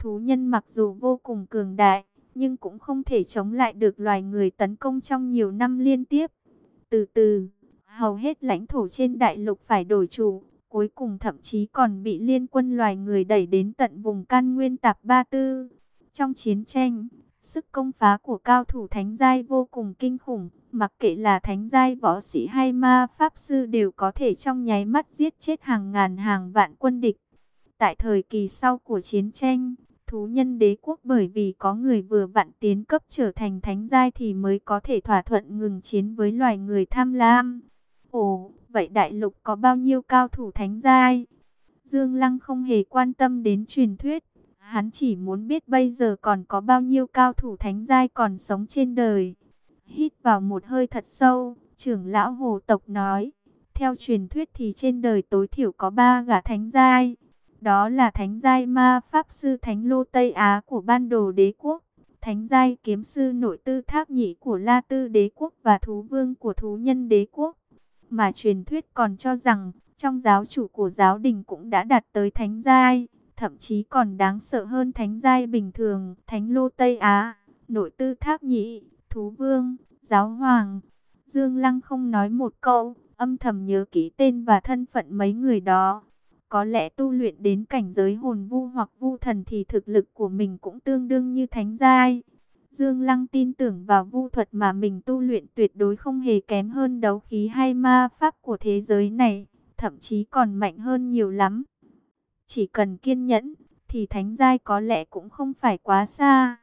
Thú nhân mặc dù vô cùng cường đại, nhưng cũng không thể chống lại được loài người tấn công trong nhiều năm liên tiếp. Từ từ, hầu hết lãnh thổ trên đại lục phải đổi chủ, cuối cùng thậm chí còn bị liên quân loài người đẩy đến tận vùng can nguyên tạp Ba Tư. Trong chiến tranh, sức công phá của cao thủ thánh giai vô cùng kinh khủng, mặc kệ là thánh giai võ sĩ hay ma pháp sư đều có thể trong nháy mắt giết chết hàng ngàn hàng vạn quân địch. Tại thời kỳ sau của chiến tranh, thú nhân đế quốc bởi vì có người vừa vặn tiến cấp trở thành thánh giai thì mới có thể thỏa thuận ngừng chiến với loài người tham lam. Ồ, vậy đại lục có bao nhiêu cao thủ thánh giai? Dương Lăng không hề quan tâm đến truyền thuyết. Hắn chỉ muốn biết bây giờ còn có bao nhiêu cao thủ thánh giai còn sống trên đời. Hít vào một hơi thật sâu, trưởng lão hồ tộc nói. Theo truyền thuyết thì trên đời tối thiểu có ba gã thánh giai. Đó là thánh giai ma pháp sư thánh lô Tây Á của ban đồ đế quốc. Thánh giai kiếm sư nội tư thác nhị của La Tư đế quốc và thú vương của thú nhân đế quốc. Mà truyền thuyết còn cho rằng, trong giáo chủ của giáo đình cũng đã đạt tới thánh giai, thậm chí còn đáng sợ hơn thánh giai bình thường, thánh lô Tây Á, nội tư thác nhị, thú vương, giáo hoàng. Dương Lăng không nói một câu, âm thầm nhớ kỹ tên và thân phận mấy người đó. Có lẽ tu luyện đến cảnh giới hồn vu hoặc vu thần thì thực lực của mình cũng tương đương như thánh giai. Dương Lăng tin tưởng vào vu thuật mà mình tu luyện tuyệt đối không hề kém hơn đấu khí hay ma pháp của thế giới này, thậm chí còn mạnh hơn nhiều lắm. Chỉ cần kiên nhẫn, thì thánh giai có lẽ cũng không phải quá xa.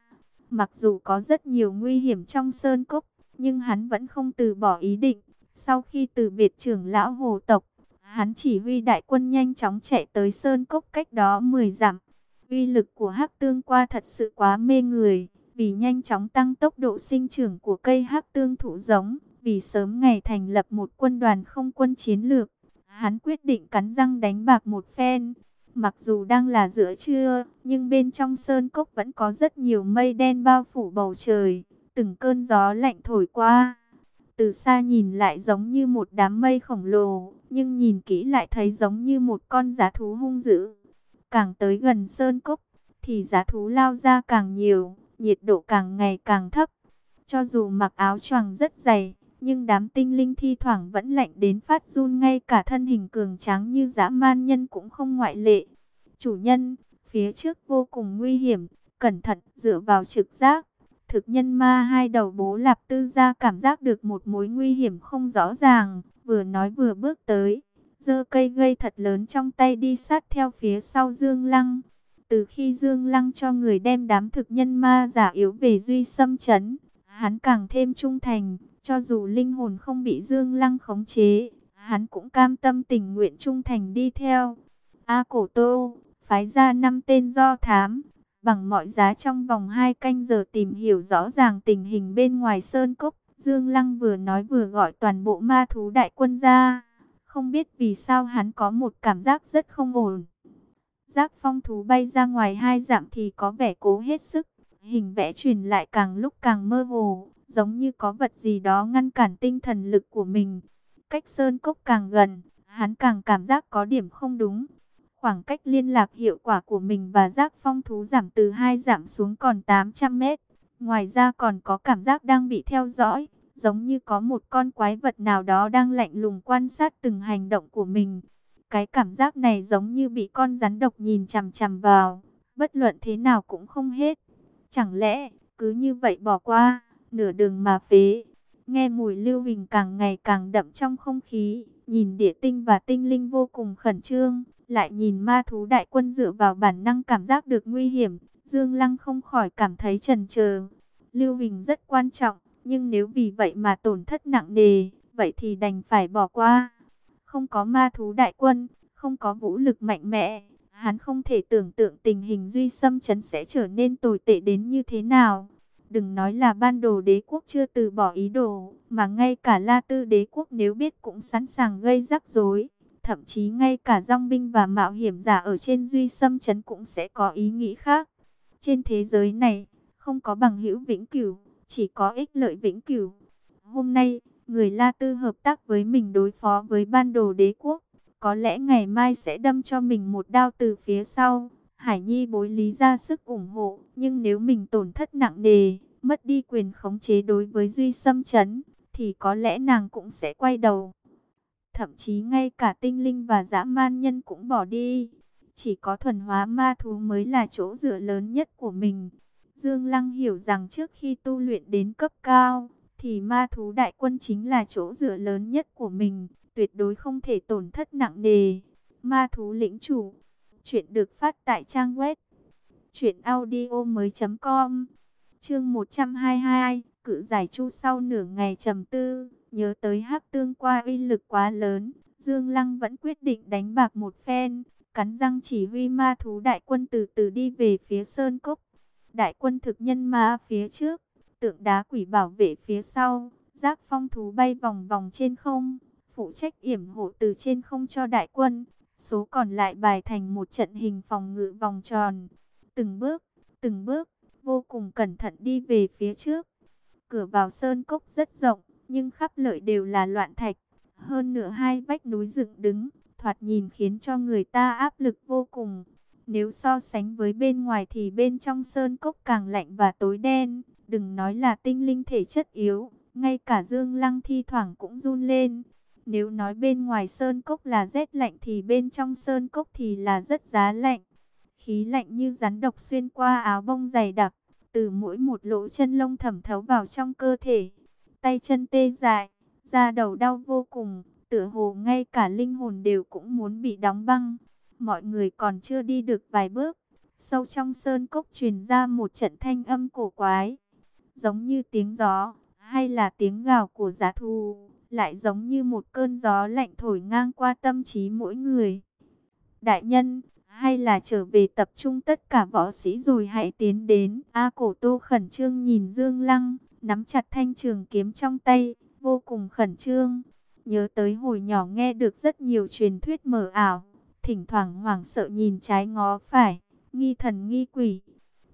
Mặc dù có rất nhiều nguy hiểm trong sơn cốc, nhưng hắn vẫn không từ bỏ ý định. Sau khi từ biệt trưởng lão hồ tộc, hắn chỉ huy đại quân nhanh chóng chạy tới sơn cốc cách đó 10 dặm. Uy lực của hắc tương qua thật sự quá mê người vì nhanh chóng tăng tốc độ sinh trưởng của cây hắc tương thụ giống, vì sớm ngày thành lập một quân đoàn không quân chiến lược, hắn quyết định cắn răng đánh bạc một phen. Mặc dù đang là giữa trưa, nhưng bên trong sơn cốc vẫn có rất nhiều mây đen bao phủ bầu trời, từng cơn gió lạnh thổi qua. Từ xa nhìn lại giống như một đám mây khổng lồ, nhưng nhìn kỹ lại thấy giống như một con giá thú hung dữ. Càng tới gần sơn cốc, thì giá thú lao ra càng nhiều, nhiệt độ càng ngày càng thấp. Cho dù mặc áo choàng rất dày, nhưng đám tinh linh thi thoảng vẫn lạnh đến phát run ngay cả thân hình cường tráng như dã man nhân cũng không ngoại lệ. Chủ nhân, phía trước vô cùng nguy hiểm, cẩn thận dựa vào trực giác. Thực nhân ma hai đầu bố lạp tư ra cảm giác được một mối nguy hiểm không rõ ràng, vừa nói vừa bước tới. giơ cây gây thật lớn trong tay đi sát theo phía sau Dương Lăng. Từ khi Dương Lăng cho người đem đám thực nhân ma giả yếu về duy xâm chấn, hắn càng thêm trung thành, cho dù linh hồn không bị Dương Lăng khống chế, hắn cũng cam tâm tình nguyện trung thành đi theo. A Cổ Tô, phái ra năm tên do thám, bằng mọi giá trong vòng 2 canh giờ tìm hiểu rõ ràng tình hình bên ngoài sơn cốc. Dương Lăng vừa nói vừa gọi toàn bộ ma thú đại quân ra. Không biết vì sao hắn có một cảm giác rất không ổn. Giác phong thú bay ra ngoài hai dặm thì có vẻ cố hết sức. Hình vẽ truyền lại càng lúc càng mơ hồ, giống như có vật gì đó ngăn cản tinh thần lực của mình. Cách sơn cốc càng gần, hắn càng cảm giác có điểm không đúng. Khoảng cách liên lạc hiệu quả của mình và giác phong thú giảm từ 2 giảm xuống còn 800 mét. Ngoài ra còn có cảm giác đang bị theo dõi, giống như có một con quái vật nào đó đang lạnh lùng quan sát từng hành động của mình. Cái cảm giác này giống như bị con rắn độc nhìn chằm chằm vào, bất luận thế nào cũng không hết. Chẳng lẽ, cứ như vậy bỏ qua, nửa đường mà phế. Nghe mùi lưu bình càng ngày càng đậm trong không khí, nhìn địa tinh và tinh linh vô cùng khẩn trương, lại nhìn ma thú đại quân dựa vào bản năng cảm giác được nguy hiểm. Dương Lăng không khỏi cảm thấy trần chờ Lưu bình rất quan trọng, nhưng nếu vì vậy mà tổn thất nặng nề, vậy thì đành phải bỏ qua. Không có ma thú đại quân, không có vũ lực mạnh mẽ, hắn không thể tưởng tượng tình hình duy xâm chấn sẽ trở nên tồi tệ đến như thế nào. Đừng nói là ban đồ đế quốc chưa từ bỏ ý đồ, mà ngay cả La Tư đế quốc nếu biết cũng sẵn sàng gây rắc rối. Thậm chí ngay cả dòng binh và mạo hiểm giả ở trên duy xâm chấn cũng sẽ có ý nghĩ khác. Trên thế giới này, không có bằng hữu vĩnh cửu, chỉ có ích lợi vĩnh cửu. Hôm nay, người La Tư hợp tác với mình đối phó với ban đồ đế quốc. Có lẽ ngày mai sẽ đâm cho mình một đao từ phía sau. Hải Nhi bối lý ra sức ủng hộ, nhưng nếu mình tổn thất nặng nề, mất đi quyền khống chế đối với Duy Sâm Chấn, thì có lẽ nàng cũng sẽ quay đầu. Thậm chí ngay cả tinh linh và dã man nhân cũng bỏ đi. Chỉ có thuần hóa ma thú mới là chỗ dựa lớn nhất của mình. Dương Lăng hiểu rằng trước khi tu luyện đến cấp cao, thì ma thú đại quân chính là chỗ dựa lớn nhất của mình, tuyệt đối không thể tổn thất nặng nề. Ma thú lĩnh chủ, chuyện được phát tại trang web truyệnaudiomoi.com. Chương 122, cự giải chu sau nửa ngày trầm tư, nhớ tới Hắc Tương qua uy lực quá lớn, Dương Lăng vẫn quyết định đánh bạc một phen, cắn răng chỉ huy ma thú đại quân từ từ đi về phía sơn cốc. Đại quân thực nhân ma phía trước, tượng đá quỷ bảo vệ phía sau, giác phong thú bay vòng vòng trên không, phụ trách yểm hộ từ trên không cho đại quân, số còn lại bài thành một trận hình phòng ngự vòng tròn. Từng bước, từng bước, vô cùng cẩn thận đi về phía trước. Cửa vào sơn cốc rất rộng, nhưng khắp lợi đều là loạn thạch. Hơn nửa hai vách núi dựng đứng, thoạt nhìn khiến cho người ta áp lực vô cùng. Nếu so sánh với bên ngoài thì bên trong sơn cốc càng lạnh và tối đen, đừng nói là tinh linh thể chất yếu, ngay cả dương lăng thi thoảng cũng run lên. Nếu nói bên ngoài sơn cốc là rét lạnh thì bên trong sơn cốc thì là rất giá lạnh. Khí lạnh như rắn độc xuyên qua áo bông dày đặc, từ mỗi một lỗ chân lông thẩm thấu vào trong cơ thể. Tay chân tê dại, da đầu đau vô cùng, tựa hồ ngay cả linh hồn đều cũng muốn bị đóng băng. Mọi người còn chưa đi được vài bước, sâu trong sơn cốc truyền ra một trận thanh âm cổ quái, giống như tiếng gió, hay là tiếng gào của giá thù, lại giống như một cơn gió lạnh thổi ngang qua tâm trí mỗi người. Đại nhân, hay là trở về tập trung tất cả võ sĩ rồi hãy tiến đến. A cổ tô khẩn trương nhìn Dương Lăng, nắm chặt thanh trường kiếm trong tay, vô cùng khẩn trương. Nhớ tới hồi nhỏ nghe được rất nhiều truyền thuyết mờ ảo, thỉnh thoảng hoảng sợ nhìn trái ngó phải, nghi thần nghi quỷ.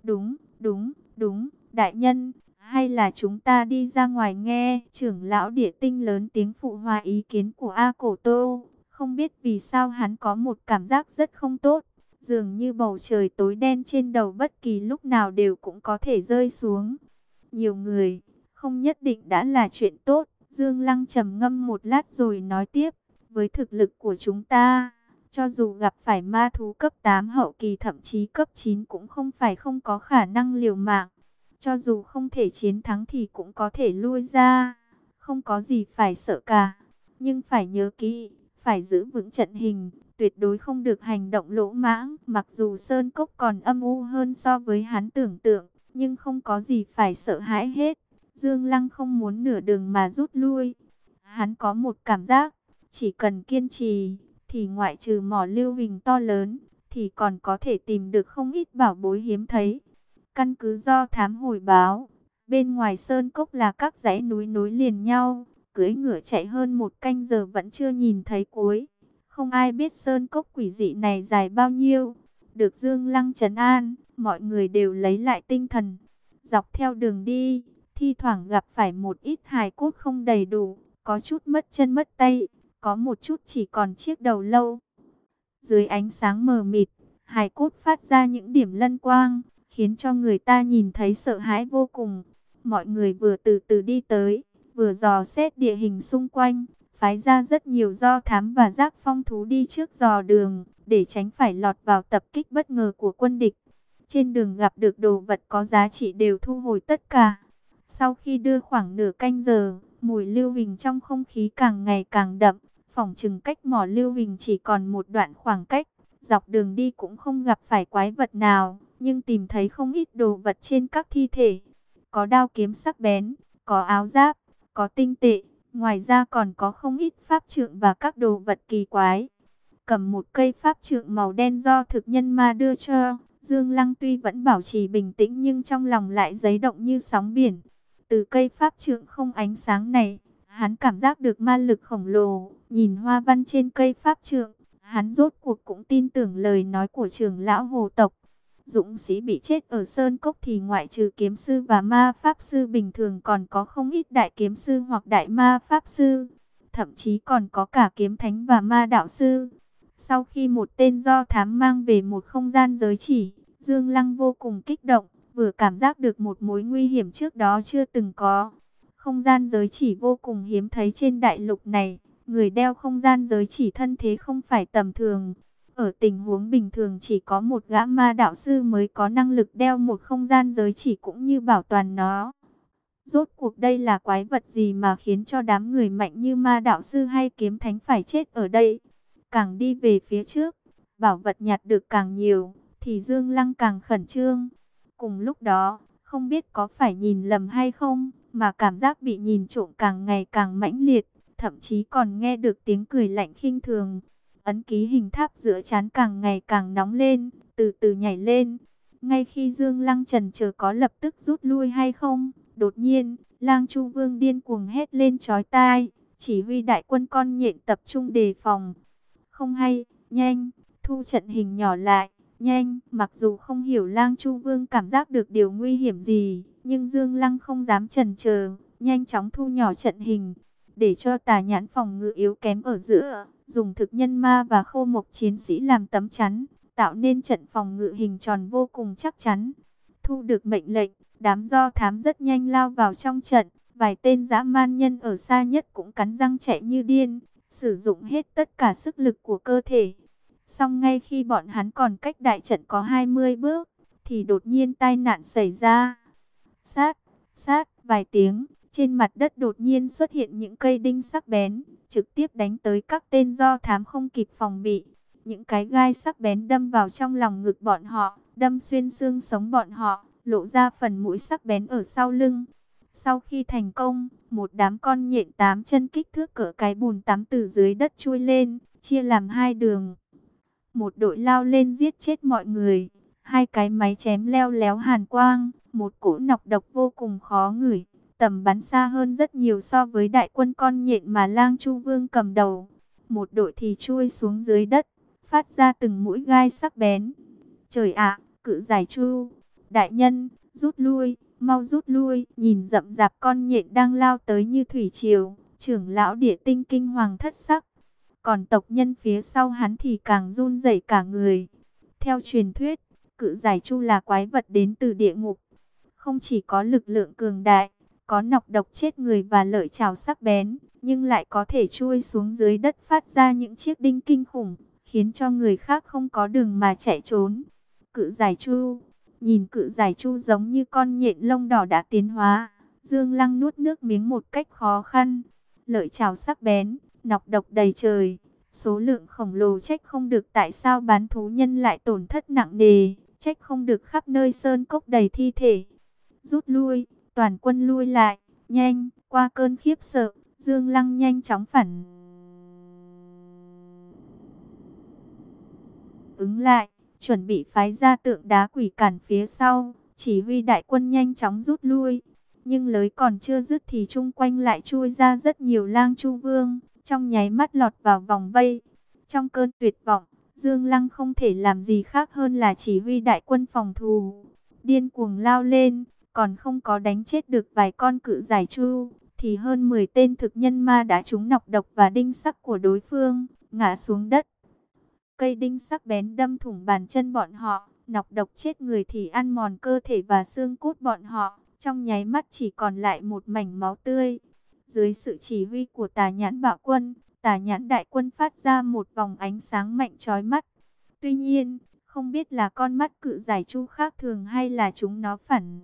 Đúng, đúng, đúng, đại nhân, hay là chúng ta đi ra ngoài nghe trưởng lão địa tinh lớn tiếng phụ hòa ý kiến của A Cổ Tô. Không biết vì sao hắn có một cảm giác rất không tốt. Dường như bầu trời tối đen trên đầu bất kỳ lúc nào đều cũng có thể rơi xuống. Nhiều người, không nhất định đã là chuyện tốt. Dương Lăng trầm ngâm một lát rồi nói tiếp. Với thực lực của chúng ta, cho dù gặp phải ma thú cấp 8 hậu kỳ thậm chí cấp 9 cũng không phải không có khả năng liều mạng. Cho dù không thể chiến thắng thì cũng có thể lui ra. Không có gì phải sợ cả. Nhưng phải nhớ kỹ, phải giữ vững trận hình, tuyệt đối không được hành động lỗ mãng. Mặc dù Sơn Cốc còn âm u hơn so với hắn tưởng tượng, nhưng không có gì phải sợ hãi hết. Dương Lăng không muốn nửa đường mà rút lui. Hắn có một cảm giác, chỉ cần kiên trì, thì ngoại trừ mỏ lưu hình to lớn, thì còn có thể tìm được không ít bảo bối hiếm thấy. Căn cứ do thám hồi báo, bên ngoài sơn cốc là các dãy núi nối liền nhau, cưỡi ngựa chạy hơn một canh giờ vẫn chưa nhìn thấy cuối. Không ai biết sơn cốc quỷ dị này dài bao nhiêu. Được Dương Lăng trấn an, mọi người đều lấy lại tinh thần. Dọc theo đường đi, thi thoảng gặp phải một ít hài cốt không đầy đủ, có chút mất chân mất tay, có một chút chỉ còn chiếc đầu lâu. Dưới ánh sáng mờ mịt, hài cốt phát ra những điểm lân quang, khiến cho người ta nhìn thấy sợ hãi vô cùng. Mọi người vừa từ từ đi tới, vừa dò xét địa hình xung quanh, phái ra rất nhiều do thám và giác phong thú đi trước dò đường, để tránh phải lọt vào tập kích bất ngờ của quân địch. Trên đường gặp được đồ vật có giá trị đều thu hồi tất cả. Sau khi đưa khoảng nửa canh giờ, mùi lưu huỳnh trong không khí càng ngày càng đậm, phòng chừng cách mỏ lưu huỳnh chỉ còn một đoạn khoảng cách. Dọc đường đi cũng không gặp phải quái vật nào, nhưng tìm thấy không ít đồ vật trên các thi thể. Có đao kiếm sắc bén, có áo giáp, có tinh tệ, ngoài ra còn có không ít pháp trượng và các đồ vật kỳ quái. Cầm một cây pháp trượng màu đen do thực nhân ma đưa cho, Dương Lăng tuy vẫn bảo trì bình tĩnh nhưng trong lòng lại giấy động như sóng biển. Từ cây pháp trượng không ánh sáng này, hắn cảm giác được ma lực khổng lồ, nhìn hoa văn trên cây pháp trượng, hắn rốt cuộc cũng tin tưởng lời nói của trưởng lão hồ tộc. Dũng sĩ bị chết ở Sơn Cốc thì ngoại trừ kiếm sư và ma pháp sư bình thường còn có không ít đại kiếm sư hoặc đại ma pháp sư. Thậm chí còn có cả kiếm thánh và ma đạo sư. Sau khi một tên do thám mang về một không gian giới chỉ, Dương Lăng vô cùng kích động, vừa cảm giác được một mối nguy hiểm trước đó chưa từng có. Không gian giới chỉ vô cùng hiếm thấy trên đại lục này, người đeo không gian giới chỉ thân thế không phải tầm thường. Ở tình huống bình thường chỉ có một gã ma đạo sư mới có năng lực đeo một không gian giới chỉ cũng như bảo toàn nó. Rốt cuộc đây là quái vật gì mà khiến cho đám người mạnh như ma đạo sư hay kiếm thánh phải chết ở đây? Càng đi về phía trước, bảo vật nhặt được càng nhiều, thì Dương Lăng càng khẩn trương. Cùng lúc đó, không biết có phải nhìn lầm hay không, mà cảm giác bị nhìn trộm càng ngày càng mãnh liệt, thậm chí còn nghe được tiếng cười lạnh khinh thường. Ấn ký hình tháp giữa chán càng ngày càng nóng lên, từ từ nhảy lên. Ngay khi Dương Lăng trần chờ có lập tức rút lui hay không, đột nhiên, Lang Chu Vương điên cuồng hét lên chói tai, chỉ huy đại quân con nhện tập trung đề phòng. Không hay, nhanh, thu trận hình nhỏ lại, nhanh, mặc dù không hiểu Lang Chu Vương cảm giác được điều nguy hiểm gì, nhưng Dương Lăng không dám chần chờ, nhanh chóng thu nhỏ trận hình, để cho tà nhãn phòng ngự yếu kém ở giữa, dùng thực nhân ma và khô mộc chiến sĩ làm tấm chắn, tạo nên trận phòng ngự hình tròn vô cùng chắc chắn. Thu được mệnh lệnh, đám do thám rất nhanh lao vào trong trận, vài tên dã man nhân ở xa nhất cũng cắn răng chạy như điên, sử dụng hết tất cả sức lực của cơ thể. Xong ngay khi bọn hắn còn cách đại trận có 20 bước, thì đột nhiên tai nạn xảy ra. Sát, sát, vài tiếng, trên mặt đất đột nhiên xuất hiện những cây đinh sắc bén, trực tiếp đánh tới các tên do thám không kịp phòng bị. Những cái gai sắc bén đâm vào trong lòng ngực bọn họ, đâm xuyên xương sống bọn họ, lộ ra phần mũi sắc bén ở sau lưng. Sau khi thành công, một đám con nhện tám chân kích thước cỡ cái bùn tắm từ dưới đất chui lên, chia làm hai đường. Một đội lao lên giết chết mọi người, hai cái máy chém leo léo hàn quang, một cỗ nọc độc vô cùng khó ngửi, tầm bắn xa hơn rất nhiều so với đại quân con nhện mà lang chu vương cầm đầu. Một đội thì chui xuống dưới đất, phát ra từng mũi gai sắc bén. Trời ạ, cự giải chu, đại nhân, rút lui, mau rút lui, nhìn rậm rạp con nhện đang lao tới như thủy triều, trưởng lão địa tinh kinh hoàng thất sắc. Còn tộc nhân phía sau hắn thì càng run rẩy cả người. Theo truyền thuyết, cự giải chu là quái vật đến từ địa ngục. Không chỉ có lực lượng cường đại, có nọc độc chết người và lợi trào sắc bén, nhưng lại có thể chui xuống dưới đất phát ra những chiếc đinh kinh khủng, khiến cho người khác không có đường mà chạy trốn. Cự giải chu, nhìn cự giải chu giống như con nhện lông đỏ đã tiến hóa, Dương Lăng nuốt nước miếng một cách khó khăn. Lợi trào sắc bén, nọc độc đầy trời, số lượng khổng lồ trách không được tại sao bán thú nhân lại tổn thất nặng nề, trách không được khắp nơi sơn cốc đầy thi thể. Rút lui, toàn quân lui lại, nhanh, qua cơn khiếp sợ, Dương Lăng nhanh chóng phản. Ứng lại, chuẩn bị phái ra tượng đá quỷ cản phía sau, chỉ huy đại quân nhanh chóng rút lui. Nhưng lưới còn chưa dứt thì chung quanh lại chui ra rất nhiều lang chu vương, trong nháy mắt lọt vào vòng vây. Trong cơn tuyệt vọng, Dương Lăng không thể làm gì khác hơn là chỉ huy đại quân phòng thù. Điên cuồng lao lên, còn không có đánh chết được vài con cự giải chu, thì hơn 10 tên thực nhân ma đã trúng nọc độc và đinh sắc của đối phương, ngã xuống đất. Cây đinh sắc bén đâm thủng bàn chân bọn họ, nọc độc chết người thì ăn mòn cơ thể và xương cốt bọn họ, trong nháy mắt chỉ còn lại một mảnh máu tươi. Dưới sự chỉ huy của tà nhãn bạo quân, tà nhãn đại quân phát ra một vòng ánh sáng mạnh chói mắt. Tuy nhiên, không biết là con mắt cự giải chu khác thường hay là chúng nó phản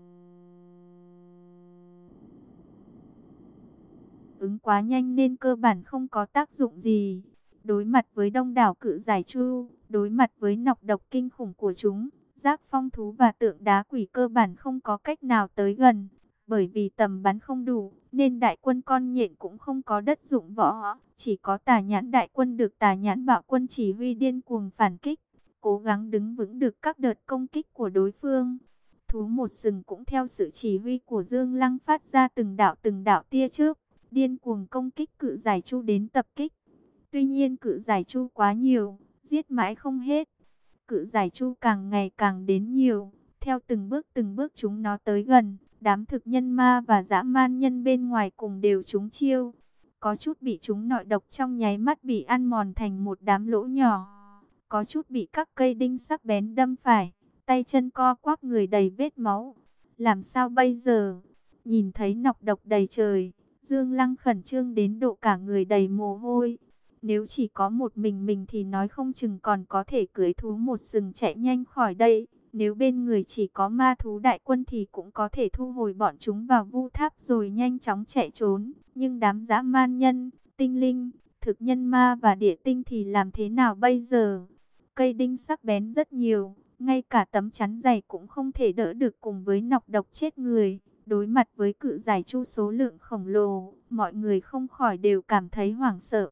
ứng quá nhanh nên cơ bản không có tác dụng gì. Đối mặt với đông đảo cự giải chu, đối mặt với nọc độc kinh khủng của chúng, giác phong thú và tượng đá quỷ cơ bản không có cách nào tới gần. Bởi vì tầm bắn không đủ, nên đại quân con nhện cũng không có đất dụng võ. Chỉ có tà nhãn đại quân được tà nhãn bạo quân chỉ huy điên cuồng phản kích, cố gắng đứng vững được các đợt công kích của đối phương. Thú một sừng cũng theo sự chỉ huy của Dương Lăng phát ra từng đạo từng đạo tia trước, điên cuồng công kích cự giải chu đến tập kích. Tuy nhiên cự giải chu quá nhiều, giết mãi không hết. Cự giải chu càng ngày càng đến nhiều, theo từng bước từng bước chúng nó tới gần, đám thực nhân ma và dã man nhân bên ngoài cùng đều trúng chiêu. Có chút bị chúng nội độc trong nháy mắt bị ăn mòn thành một đám lỗ nhỏ. có chút bị các cây đinh sắc bén đâm phải, tay chân co quắp người đầy vết máu. Làm sao bây giờ? Nhìn thấy nọc độc đầy trời, Dương Lăng khẩn trương đến độ cả người đầy mồ hôi. Nếu chỉ có một mình mình thì nói không chừng còn có thể cưới thú một sừng chạy nhanh khỏi đây. Nếu bên người chỉ có ma thú đại quân thì cũng có thể thu hồi bọn chúng vào vu tháp rồi nhanh chóng chạy trốn. Nhưng đám dã man nhân, tinh linh, thực nhân ma và địa tinh thì làm thế nào bây giờ? Cây đinh sắc bén rất nhiều, ngay cả tấm chắn dày cũng không thể đỡ được cùng với nọc độc chết người. Đối mặt với cự giải chu số lượng khổng lồ, mọi người không khỏi đều cảm thấy hoảng sợ.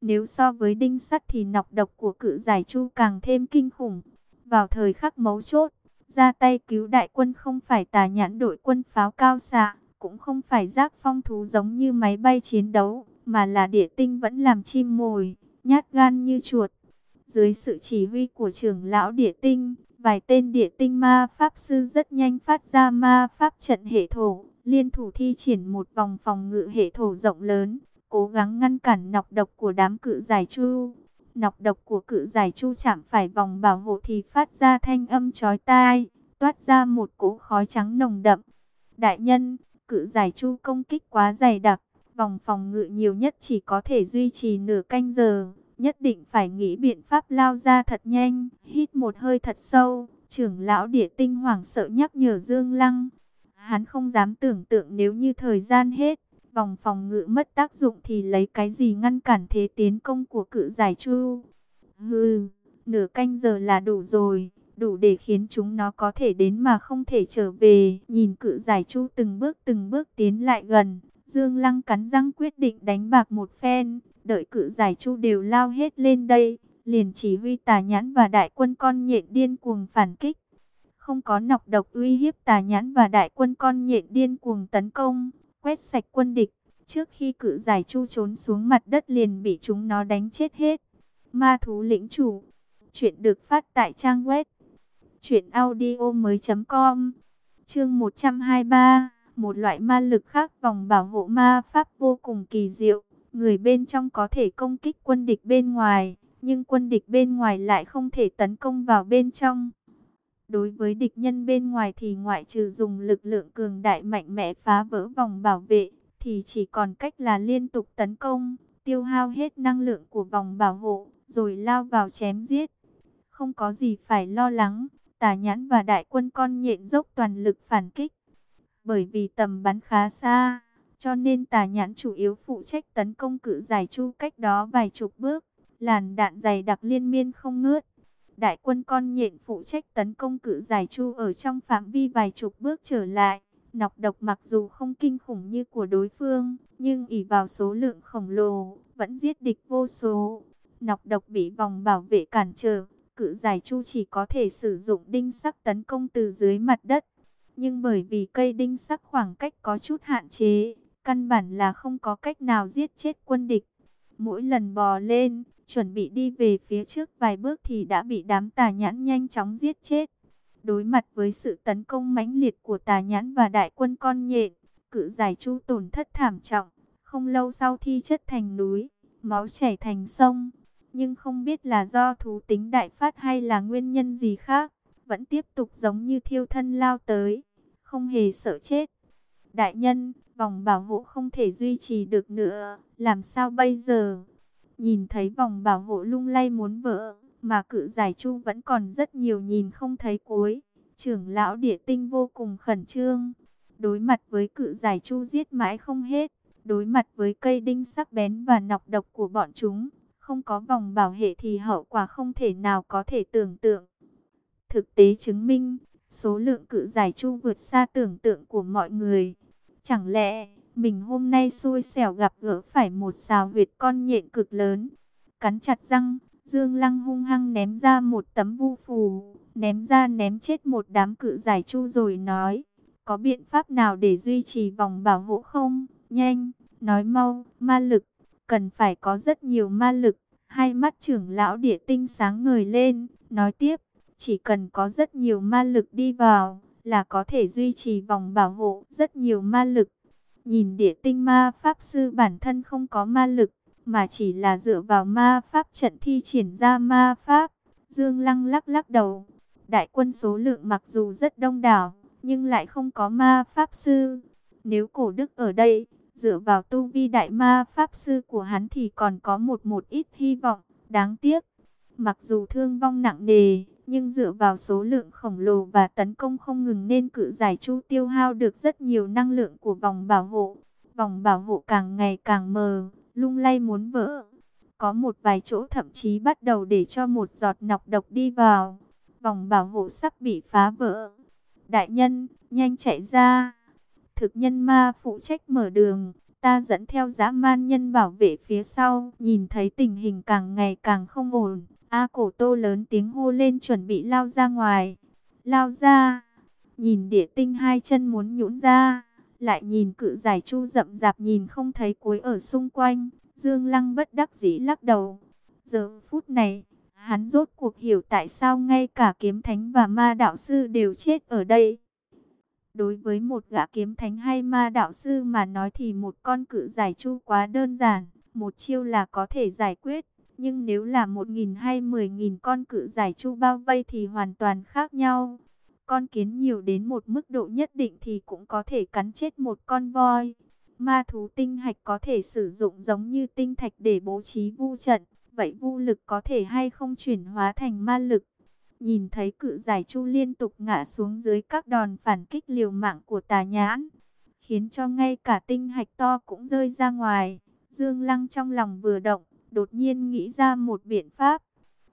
Nếu so với đinh sắt thì nọc độc của cự giải chu càng thêm kinh khủng. Vào thời khắc mấu chốt, ra tay cứu đại quân không phải tà nhãn đội quân pháo cao xạ, cũng không phải giác phong thú giống như máy bay chiến đấu, mà là địa tinh vẫn làm chim mồi, nhát gan như chuột. Dưới sự chỉ huy của trưởng lão địa tinh, vài tên địa tinh ma pháp sư rất nhanh phát ra ma pháp trận hệ thổ, liên thủ thi triển một vòng phòng ngự hệ thổ rộng lớn, cố gắng ngăn cản nọc độc của đám cự giải chu. Nọc độc của cự giải chu chạm phải vòng bảo hộ thì phát ra thanh âm chói tai, toát ra một cỗ khói trắng nồng đậm. Đại nhân, cự giải chu công kích quá dày đặc, vòng phòng ngự nhiều nhất chỉ có thể duy trì nửa canh giờ. Nhất định phải nghĩ biện pháp lao ra thật nhanh, hít một hơi thật sâu. Trưởng lão địa tinh hoảng sợ nhắc nhở Dương Lăng. Hắn không dám tưởng tượng nếu như thời gian hết, vòng phòng ngự mất tác dụng thì lấy cái gì ngăn cản thế tiến công của cự giải chu. Hừ, nửa canh giờ là đủ rồi, đủ để khiến chúng nó có thể đến mà không thể trở về. Nhìn cự giải chu từng bước từng bước tiến lại gần, Dương Lăng cắn răng quyết định đánh bạc một phen, đợi cự giải chu đều lao hết lên đây, liền chỉ huy tà nhãn và đại quân con nhện điên cuồng phản kích. Không có nọc độc uy hiếp tà nhãn và đại quân con nhện điên cuồng tấn công, quét sạch quân địch. Trước khi cự giải chu trốn xuống mặt đất liền bị chúng nó đánh chết hết. Ma thú lĩnh chủ. Chuyện được phát tại trang web. Chuyện audio mới.com Chương 123 Một loại ma lực khác vòng bảo hộ ma pháp vô cùng kỳ diệu. Người bên trong có thể công kích quân địch bên ngoài, nhưng quân địch bên ngoài lại không thể tấn công vào bên trong. Đối với địch nhân bên ngoài thì ngoại trừ dùng lực lượng cường đại mạnh mẽ phá vỡ vòng bảo vệ, thì chỉ còn cách là liên tục tấn công, tiêu hao hết năng lượng của vòng bảo hộ, rồi lao vào chém giết. Không có gì phải lo lắng, tà nhãn và đại quân con nhện dốc toàn lực phản kích. Bởi vì tầm bắn khá xa, cho nên tà nhãn chủ yếu phụ trách tấn công cự giải chu cách đó vài chục bước, làn đạn dày đặc liên miên không ngớt. Đại quân con nhện phụ trách tấn công cự giải chu ở trong phạm vi vài chục bước trở lại. Nọc độc mặc dù không kinh khủng như của đối phương, nhưng ỉ vào số lượng khổng lồ, vẫn giết địch vô số. Nọc độc bị vòng bảo vệ cản trở, cự giải chu chỉ có thể sử dụng đinh sắc tấn công từ dưới mặt đất. Nhưng bởi vì cây đinh sắc khoảng cách có chút hạn chế, căn bản là không có cách nào giết chết quân địch. Mỗi lần bò lên, chuẩn bị đi về phía trước vài bước thì đã bị đám tà nhãn nhanh chóng giết chết. Đối mặt với sự tấn công mãnh liệt của tà nhãn và đại quân con nhện, cự giải chu tổn thất thảm trọng. Không lâu sau thi chất thành núi, máu chảy thành sông. Nhưng không biết là do thú tính đại phát hay là nguyên nhân gì khác, vẫn tiếp tục giống như thiêu thân lao tới, không hề sợ chết. Đại nhân, vòng bảo hộ không thể duy trì được nữa, làm sao bây giờ? Nhìn thấy vòng bảo hộ lung lay muốn vỡ, mà cự giải chu vẫn còn rất nhiều nhìn không thấy cuối. Trưởng lão địa tinh vô cùng khẩn trương. Đối mặt với cự giải chu giết mãi không hết. Đối mặt với cây đinh sắc bén và nọc độc của bọn chúng. Không có vòng bảo hệ thì hậu quả không thể nào có thể tưởng tượng. Thực tế chứng minh, số lượng cự giải chu vượt xa tưởng tượng của mọi người. Chẳng lẽ, mình hôm nay xui xẻo gặp gỡ phải một xào huyệt con nhện cực lớn. Cắn chặt răng, Dương Lăng hung hăng ném ra một tấm vu phù, ném ra ném chết một đám cự giải chu rồi nói, có biện pháp nào để duy trì vòng bảo hộ không? Nhanh, nói mau, ma lực, cần phải có rất nhiều ma lực. Hai mắt trưởng lão địa tinh sáng ngời lên, nói tiếp, chỉ cần có rất nhiều ma lực đi vào, là có thể duy trì vòng bảo hộ rất nhiều ma lực. Nhìn địa tinh ma pháp sư bản thân không có ma lực, mà chỉ là dựa vào ma pháp trận thi triển ra ma pháp, Dương Lăng lắc lắc đầu. Đại quân số lượng mặc dù rất đông đảo, nhưng lại không có ma pháp sư. Nếu cổ đức ở đây, dựa vào tu vi đại ma pháp sư của hắn thì còn có một một ít hy vọng. Đáng tiếc, mặc dù thương vong nặng nề, nhưng dựa vào số lượng khổng lồ và tấn công không ngừng nên cự giải chu tiêu hao được rất nhiều năng lượng của vòng bảo hộ. Vòng bảo hộ càng ngày càng mờ, lung lay muốn vỡ. Có một vài chỗ thậm chí bắt đầu để cho một giọt nọc độc đi vào. Vòng bảo hộ sắp bị phá vỡ. Đại nhân, nhanh chạy ra. Thực nhân ma phụ trách mở đường. Ta dẫn theo dã man nhân bảo vệ phía sau. Nhìn thấy tình hình càng ngày càng không ổn. A cổ tô lớn tiếng hô lên chuẩn bị lao ra ngoài. Lao ra. Nhìn địa tinh hai chân muốn nhũn ra. Lại nhìn cự giải chu rậm rạp nhìn không thấy cuối ở xung quanh. Dương Lăng bất đắc dĩ lắc đầu. Giờ phút này, hắn rốt cuộc hiểu tại sao ngay cả kiếm thánh và ma đạo sư đều chết ở đây. Đối với một gã kiếm thánh hay ma đạo sư mà nói thì một con cự giải chu quá đơn giản, một chiêu là có thể giải quyết. Nhưng nếu là một nghìn hay mười nghìn con cự giải chu bao vây thì hoàn toàn khác nhau. Con kiến nhiều đến một mức độ nhất định thì cũng có thể cắn chết một con voi. Ma thú tinh hạch có thể sử dụng giống như tinh thạch để bố trí vu trận. Vậy vu lực có thể hay không chuyển hóa thành ma lực? Nhìn thấy cự giải chu liên tục ngã xuống dưới các đòn phản kích liều mạng của tà nhãn. Khiến cho ngay cả tinh hạch to cũng rơi ra ngoài. Dương Lăng trong lòng vừa động, đột nhiên nghĩ ra một biện pháp.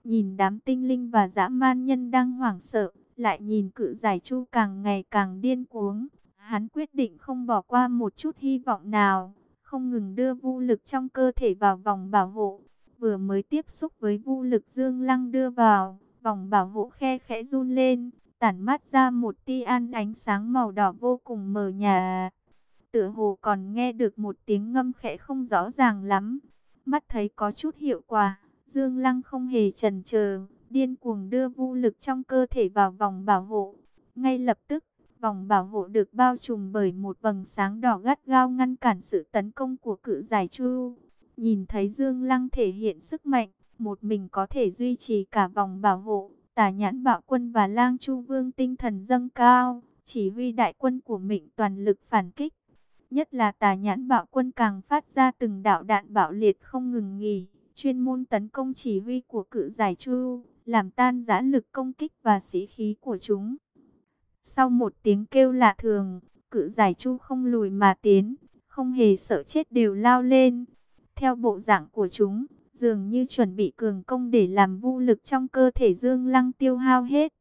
Nhìn đám tinh linh và dã man nhân đang hoảng sợ, lại nhìn cự giải chu càng ngày càng điên cuống. Hắn quyết định không bỏ qua một chút hy vọng nào, không ngừng đưa vũ lực trong cơ thể vào vòng bảo hộ. Vừa mới tiếp xúc với vũ lực Dương Lăng đưa vào, vòng bảo hộ khe khẽ run lên, tản mát ra một tia an ánh sáng màu đỏ vô cùng mờ nhà. Tựa hồ còn nghe được một tiếng ngâm khẽ không rõ ràng lắm. Mắt thấy có chút hiệu quả, Dương Lăng không hề chần chờ, điên cuồng đưa vũ lực trong cơ thể vào vòng bảo hộ. Ngay lập tức, Vòng bảo hộ được bao trùm bởi một vầng sáng đỏ gắt gao ngăn cản sự tấn công của cự giải chu. Nhìn thấy Dương Lăng thể hiện sức mạnh, một mình có thể duy trì cả vòng bảo hộ. Tả nhãn bạo quân và lang chu vương tinh thần dâng cao, chỉ huy đại quân của mình toàn lực phản kích. Nhất là tà nhãn bạo quân càng phát ra từng đạo đạn bạo liệt không ngừng nghỉ, chuyên môn tấn công chỉ huy của cự giải chu, làm tan giã lực công kích và sĩ khí của chúng. Sau một tiếng kêu lạ thường, cự giải chu không lùi mà tiến, không hề sợ chết đều lao lên. Theo bộ dạng của chúng, dường như chuẩn bị cường công để làm vô lực trong cơ thể Dương Lăng tiêu hao hết.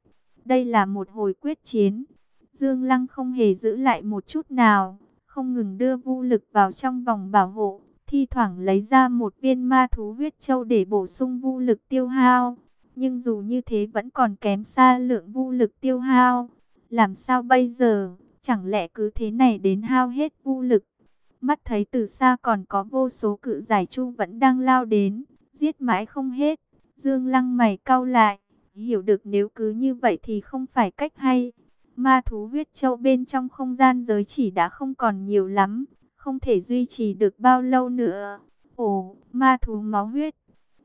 Đây là một hồi quyết chiến. Dương Lăng không hề giữ lại một chút nào, không ngừng đưa vũ lực vào trong vòng bảo hộ, thi thoảng lấy ra một viên ma thú huyết châu để bổ sung vũ lực tiêu hao. Nhưng dù như thế vẫn còn kém xa lượng vũ lực tiêu hao. Làm sao bây giờ? Chẳng lẽ cứ thế này đến hao hết vũ lực? Mắt thấy từ xa còn có vô số cự giải chu vẫn đang lao đến, giết mãi không hết. Dương Lăng mày cau lại, hiểu được nếu cứ như vậy thì không phải cách hay. Ma thú huyết châu bên trong không gian giới chỉ đã không còn nhiều lắm, không thể duy trì được bao lâu nữa. Ồ, ma thú máu huyết.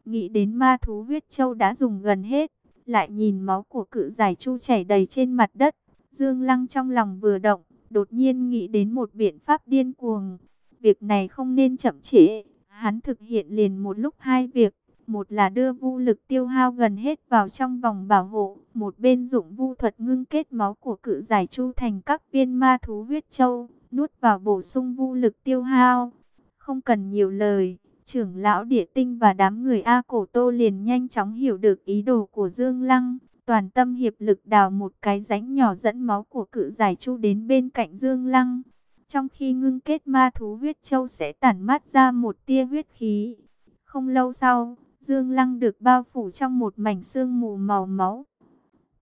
Nghĩ đến ma thú huyết châu đã dùng gần hết, lại nhìn máu của cự giải chu chảy đầy trên mặt đất, Dương Lăng trong lòng vừa động, đột nhiên nghĩ đến một biện pháp điên cuồng. Việc này không nên chậm trễ, hắn thực hiện liền một lúc hai việc. Một là đưa vu lực tiêu hao gần hết vào trong vòng bảo hộ, một bên dụng vu thuật ngưng kết máu của cự giải chu thành các viên ma thú huyết châu, nuốt vào bổ sung vu lực tiêu hao. Không cần nhiều lời, trưởng lão địa tinh và đám người A Cổ Tô liền nhanh chóng hiểu được ý đồ của Dương Lăng, toàn tâm hiệp lực đào một cái rãnh nhỏ dẫn máu của cự giải chu đến bên cạnh Dương Lăng. Trong khi ngưng kết ma thú huyết châu sẽ tản mát ra một tia huyết khí. Không lâu sau, Dương Lăng được bao phủ trong một mảnh sương mù màu máu.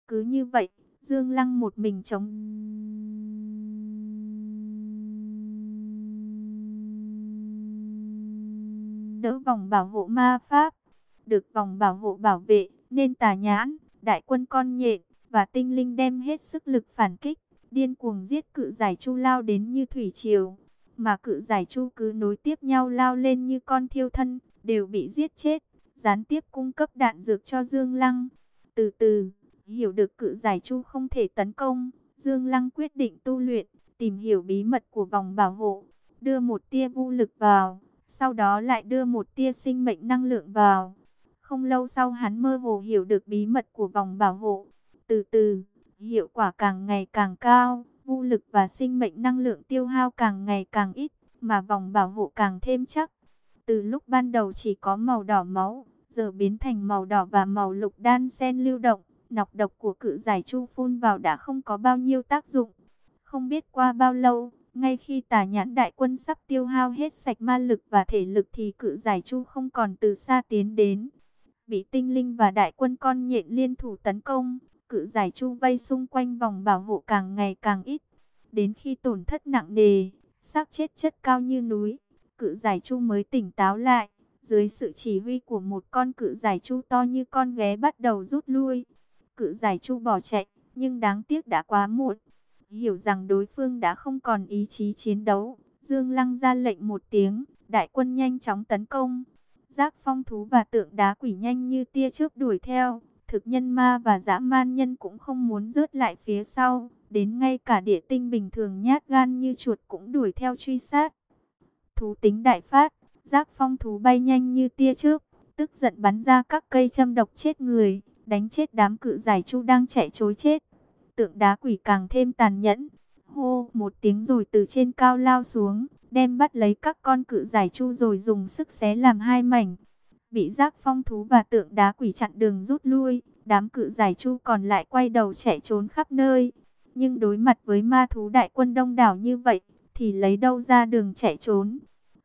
Cứ như vậy, Dương Lăng một mình chống đỡ vòng bảo hộ ma pháp. Được vòng bảo hộ bảo vệ, nên tà nhãn, đại quân con nhện và tinh linh đem hết sức lực phản kích, điên cuồng giết cự giải chu lao đến như thủy triều, mà cự giải chu cứ nối tiếp nhau lao lên như con thiêu thân, đều bị giết chết, gián tiếp cung cấp đạn dược cho Dương Lăng. Từ từ, hiểu được cự giải chu không thể tấn công, Dương Lăng quyết định tu luyện, tìm hiểu bí mật của vòng bảo hộ, đưa một tia vũ lực vào, sau đó lại đưa một tia sinh mệnh năng lượng vào. Không lâu sau hắn mơ hồ hiểu được bí mật của vòng bảo hộ. Từ từ, hiệu quả càng ngày càng cao, vũ lực và sinh mệnh năng lượng tiêu hao càng ngày càng ít, mà vòng bảo hộ càng thêm chắc. Từ lúc ban đầu chỉ có màu đỏ máu, giờ biến thành màu đỏ và màu lục đan xen lưu động, nọc độc của cự giải chu phun vào đã không có bao nhiêu tác dụng. Không biết qua bao lâu, ngay khi tà nhãn đại quân sắp tiêu hao hết sạch ma lực và thể lực thì cự giải chu không còn từ xa tiến đến. Bị tinh linh và đại quân con nhện liên thủ tấn công, cự giải chu vây xung quanh vòng bảo hộ càng ngày càng ít. Đến khi tổn thất nặng nề, xác chết chất cao như núi, cự giải chu mới tỉnh táo lại. Dưới sự chỉ huy của một con cự giải chu to như con ghé bắt đầu rút lui. Cự giải chu bỏ chạy, nhưng đáng tiếc đã quá muộn. Hiểu rằng đối phương đã không còn ý chí chiến đấu, Dương Lăng ra lệnh một tiếng, đại quân nhanh chóng tấn công. Giác phong thú và tượng đá quỷ nhanh như tia chớp đuổi theo, thực nhân ma và dã man nhân cũng không muốn rớt lại phía sau, đến ngay cả địa tinh bình thường nhát gan như chuột cũng đuổi theo truy sát. Thú tính đại phát, giác phong thú bay nhanh như tia chớp, tức giận bắn ra các cây châm độc chết người, đánh chết đám cự giải chu đang chạy trối chết tượng đá quỷ càng thêm tàn nhẫn. Hô, một tiếng rồi từ trên cao lao xuống, đem bắt lấy các con cự giải chu rồi dùng sức xé làm hai mảnh. Bị giác phong thú và tượng đá quỷ chặn đường rút lui, đám cự giải chu còn lại quay đầu chạy trốn khắp nơi. Nhưng đối mặt với ma thú đại quân đông đảo như vậy, thì lấy đâu ra đường chạy trốn.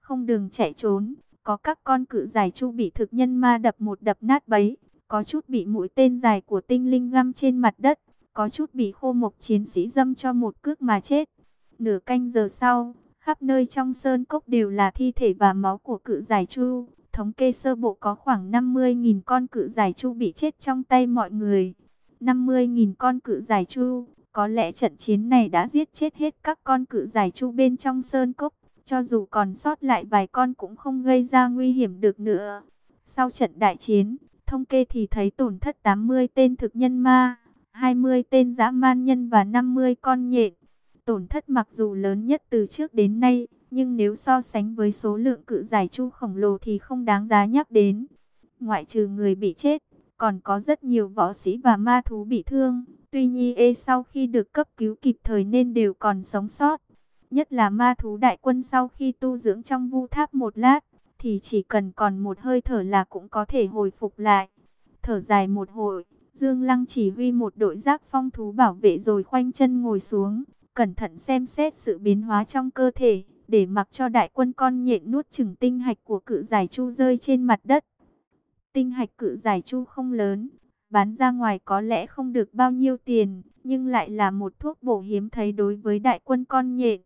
Không đường chạy trốn, có các con cự giải chu bị thực nhân ma đập một đập nát bấy, có chút bị mũi tên dài của tinh linh găm trên mặt đất có chút bị khô mộc chiến sĩ dâm cho một cước mà chết. Nửa canh giờ sau, khắp nơi trong sơn cốc đều là thi thể và máu của cự giải chu. Thống kê sơ bộ có khoảng 50.000 con cự giải chu bị chết trong tay mọi người. 50.000 con cự giải chu, có lẽ trận chiến này đã giết chết hết các con cự giải chu bên trong sơn cốc. Cho dù còn sót lại vài con cũng không gây ra nguy hiểm được nữa. Sau trận đại chiến, thông kê thì thấy tổn thất 80 tên thực nhân ma. 20 tên dã man nhân và 50 con nhện. Tổn thất mặc dù lớn nhất từ trước đến nay, nhưng nếu so sánh với số lượng cự giải chu khổng lồ thì không đáng giá nhắc đến. Ngoại trừ người bị chết, còn có rất nhiều võ sĩ và ma thú bị thương. Tuy nhiên e sau khi được cấp cứu kịp thời nên đều còn sống sót. Nhất là ma thú đại quân sau khi tu dưỡng trong vu tháp một lát, thì chỉ cần còn một hơi thở là cũng có thể hồi phục lại. Thở dài một hồi, Dương Lăng chỉ huy một đội giác phong thú bảo vệ rồi khoanh chân ngồi xuống, cẩn thận xem xét sự biến hóa trong cơ thể, để mặc cho đại quân con nhện nuốt chừng tinh hạch của cự giải chu rơi trên mặt đất. Tinh hạch cự giải chu không lớn, bán ra ngoài có lẽ không được bao nhiêu tiền, nhưng lại là một thuốc bổ hiếm thấy đối với đại quân con nhện.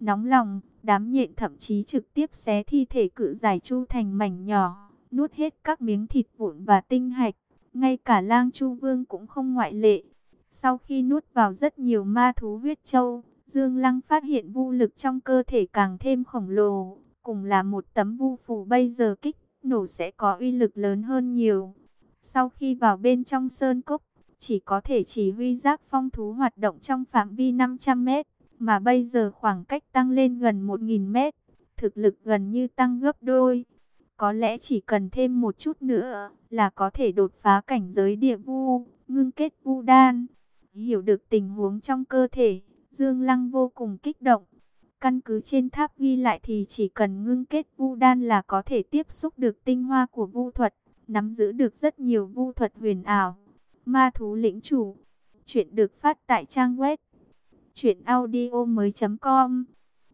Nóng lòng, đám nhện thậm chí trực tiếp xé thi thể cự giải chu thành mảnh nhỏ, nuốt hết các miếng thịt vụn và tinh hạch. Ngay cả lang chu vương cũng không ngoại lệ. Sau khi nuốt vào rất nhiều ma thú huyết châu, Dương Lăng phát hiện vu lực trong cơ thể càng thêm khổng lồ. Cùng là một tấm vu phù bây giờ kích nổ sẽ có uy lực lớn hơn nhiều. Sau khi vào bên trong sơn cốc, chỉ có thể chỉ huy giác phong thú hoạt động trong phạm vi 500 mét, mà bây giờ khoảng cách tăng lên gần 1.000 mét, thực lực gần như tăng gấp đôi. Có lẽ chỉ cần thêm một chút nữa là có thể đột phá cảnh giới địa vu, ngưng kết vu đan. Hiểu được tình huống trong cơ thể, Dương Lăng vô cùng kích động. Căn cứ trên tháp ghi lại thì chỉ cần ngưng kết vu đan là có thể tiếp xúc được tinh hoa của vu thuật, nắm giữ được rất nhiều vu thuật huyền ảo. Ma thú lĩnh chủ, chuyện được phát tại trang web chuyện audio mới.com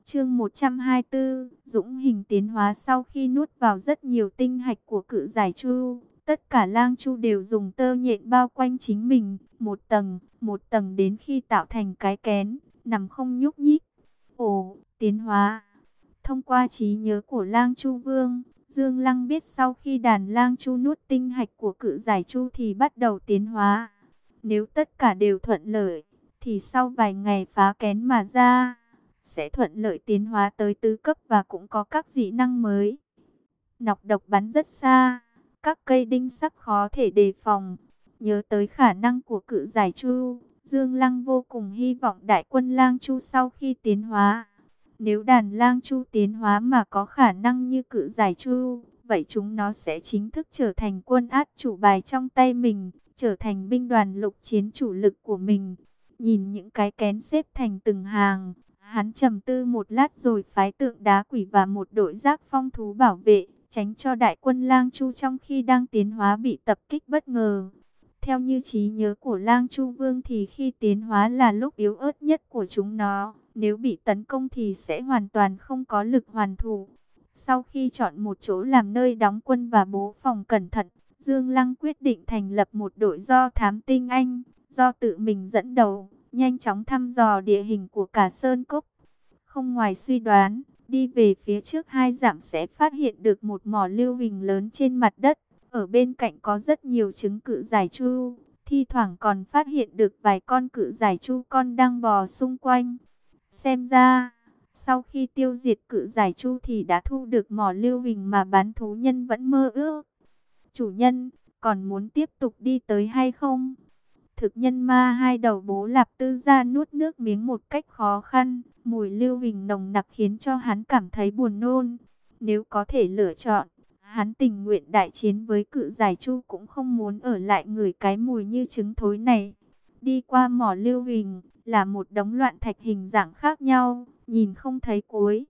Chương 124, Dũng hình tiến hóa sau khi nuốt vào rất nhiều tinh hạch của cự giải chu, tất cả lang chu đều dùng tơ nhện bao quanh chính mình, một tầng, một tầng đến khi tạo thành cái kén, nằm không nhúc nhích. Ồ, tiến hóa. Thông qua trí nhớ của lang chu vương, Dương Lăng biết sau khi đàn lang chu nuốt tinh hạch của cự giải chu thì bắt đầu tiến hóa. Nếu tất cả đều thuận lợi, thì sau vài ngày phá kén mà ra sẽ thuận lợi tiến hóa tới tứ cấp và cũng có các dị năng mới. Nọc độc bắn rất xa, các cây đinh sắc khó thể đề phòng. nhớ tới khả năng của cự giải chu, Dương Lăng vô cùng hy vọng đại quân lang chu sau khi tiến hóa. Nếu đàn lang chu tiến hóa mà có khả năng như cự giải chu, vậy chúng nó sẽ chính thức trở thành quân át chủ bài trong tay mình, trở thành binh đoàn lục chiến chủ lực của mình. Nhìn những cái kén xếp thành từng hàng, hắn trầm tư một lát rồi phái tượng đá quỷ và một đội giác phong thú bảo vệ, tránh cho đại quân lang chu trong khi đang tiến hóa bị tập kích bất ngờ. Theo như trí nhớ của lang chu vương thì khi tiến hóa là lúc yếu ớt nhất của chúng nó, nếu bị tấn công thì sẽ hoàn toàn không có lực hoàn thủ. Sau khi chọn một chỗ làm nơi đóng quân và bố phòng cẩn thận, Dương Lăng quyết định thành lập một đội do thám tinh Anh, do tự mình dẫn đầu, nhanh chóng thăm dò địa hình của cả Sơn Cốc. Không ngoài suy đoán, đi về phía trước hai dặm sẽ phát hiện được một mỏ lưu hình lớn trên mặt đất. Ở bên cạnh có rất nhiều trứng cự giải chu, thi thoảng còn phát hiện được vài con cự giải chu con đang bò xung quanh. Xem ra, sau khi tiêu diệt cự giải chu thì đã thu được mỏ lưu hình mà bán thú nhân vẫn mơ ước. Chủ nhân, còn muốn tiếp tục đi tới hay không? Thực nhân ma hai đầu bố lạp tư ra nuốt nước miếng một cách khó khăn. Mùi lưu huỳnh nồng nặc khiến cho hắn cảm thấy buồn nôn. Nếu có thể lựa chọn, hắn tình nguyện đại chiến với cự giải chu cũng không muốn ở lại người cái mùi như trứng thối này. Đi qua mỏ lưu huỳnh là một đống loạn thạch hình dạng khác nhau, nhìn không thấy cuối.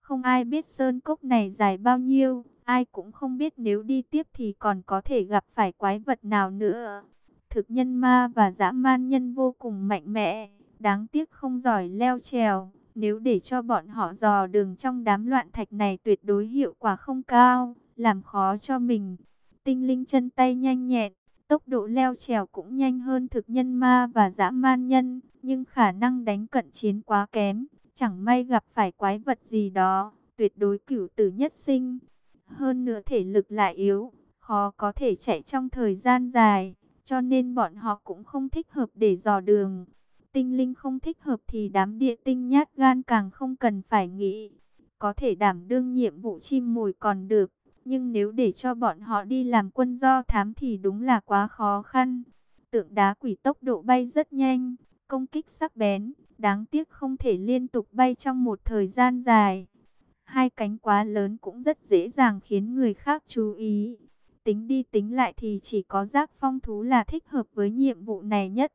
Không ai biết sơn cốc này dài bao nhiêu, ai cũng không biết nếu đi tiếp thì còn có thể gặp phải quái vật nào nữa. Thực nhân ma và dã man nhân vô cùng mạnh mẽ, đáng tiếc không giỏi leo trèo. Nếu để cho bọn họ dò đường trong đám loạn thạch này tuyệt đối hiệu quả không cao, làm khó cho mình. Tinh linh chân tay nhanh nhẹn, tốc độ leo trèo cũng nhanh hơn thực nhân ma và dã man nhân, nhưng khả năng đánh cận chiến quá kém, chẳng may gặp phải quái vật gì đó, tuyệt đối cửu tử nhất sinh. Hơn nữa thể lực lại yếu, khó có thể chạy trong thời gian dài, cho nên bọn họ cũng không thích hợp để dò đường. Tinh linh không thích hợp thì đám địa tinh nhát gan càng không cần phải nghĩ. Có thể đảm đương nhiệm vụ chim mồi còn được, nhưng nếu để cho bọn họ đi làm quân do thám thì đúng là quá khó khăn. Tượng đá quỷ tốc độ bay rất nhanh, công kích sắc bén, đáng tiếc không thể liên tục bay trong một thời gian dài. Hai cánh quá lớn cũng rất dễ dàng khiến người khác chú ý. Tính đi tính lại thì chỉ có giác phong thú là thích hợp với nhiệm vụ này nhất.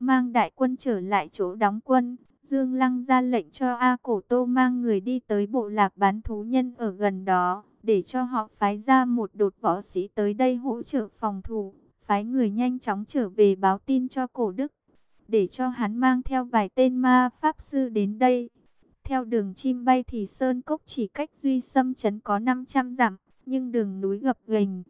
Mang đại quân trở lại chỗ đóng quân, Dương Lăng ra lệnh cho A Cổ Tô mang người đi tới bộ lạc bán thú nhân ở gần đó, để cho họ phái ra một đột võ sĩ tới đây hỗ trợ phòng thủ, phái người nhanh chóng trở về báo tin cho Cổ Đức, để cho hắn mang theo vài tên ma pháp sư đến đây. Theo đường chim bay thì Sơn Cốc chỉ cách Duy xâm chấn có 500 dặm, nhưng đường núi gập ghềnh.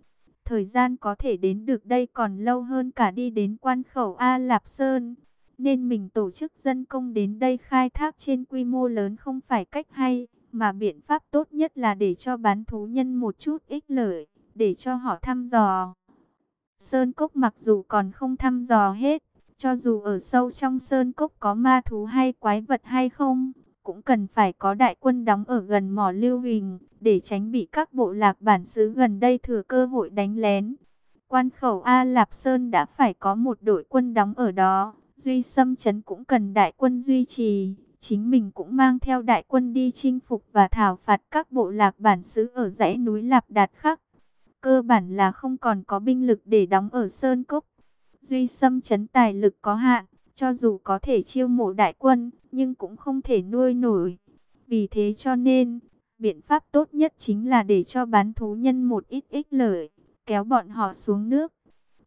Thời gian có thể đến được đây còn lâu hơn cả đi đến quan khẩu A Lạp Sơn. Nên mình tổ chức dân công đến đây khai thác trên quy mô lớn không phải cách hay. Mà biện pháp tốt nhất là để cho bán thú nhân một chút ích lợi, để cho họ thăm dò. Sơn Cốc mặc dù còn không thăm dò hết, cho dù ở sâu trong Sơn Cốc có ma thú hay quái vật hay không, cũng cần phải có đại quân đóng ở gần mỏ lưu huỳnh, để tránh bị các bộ lạc bản xứ gần đây thừa cơ hội đánh lén. Quan khẩu A Lạp Sơn đã phải có một đội quân đóng ở đó, Duy Sâm Trấn cũng cần đại quân duy trì, chính mình cũng mang theo đại quân đi chinh phục và thảo phạt các bộ lạc bản xứ ở dãy núi Lạp Đạt khác. Cơ bản là không còn có binh lực để đóng ở Sơn Cốc. Duy Sâm Trấn tài lực có hạn, cho dù có thể chiêu mộ đại quân, nhưng cũng không thể nuôi nổi. Vì thế cho nên, biện pháp tốt nhất chính là để cho bán thú nhân một ít ích lợi, kéo bọn họ xuống nước.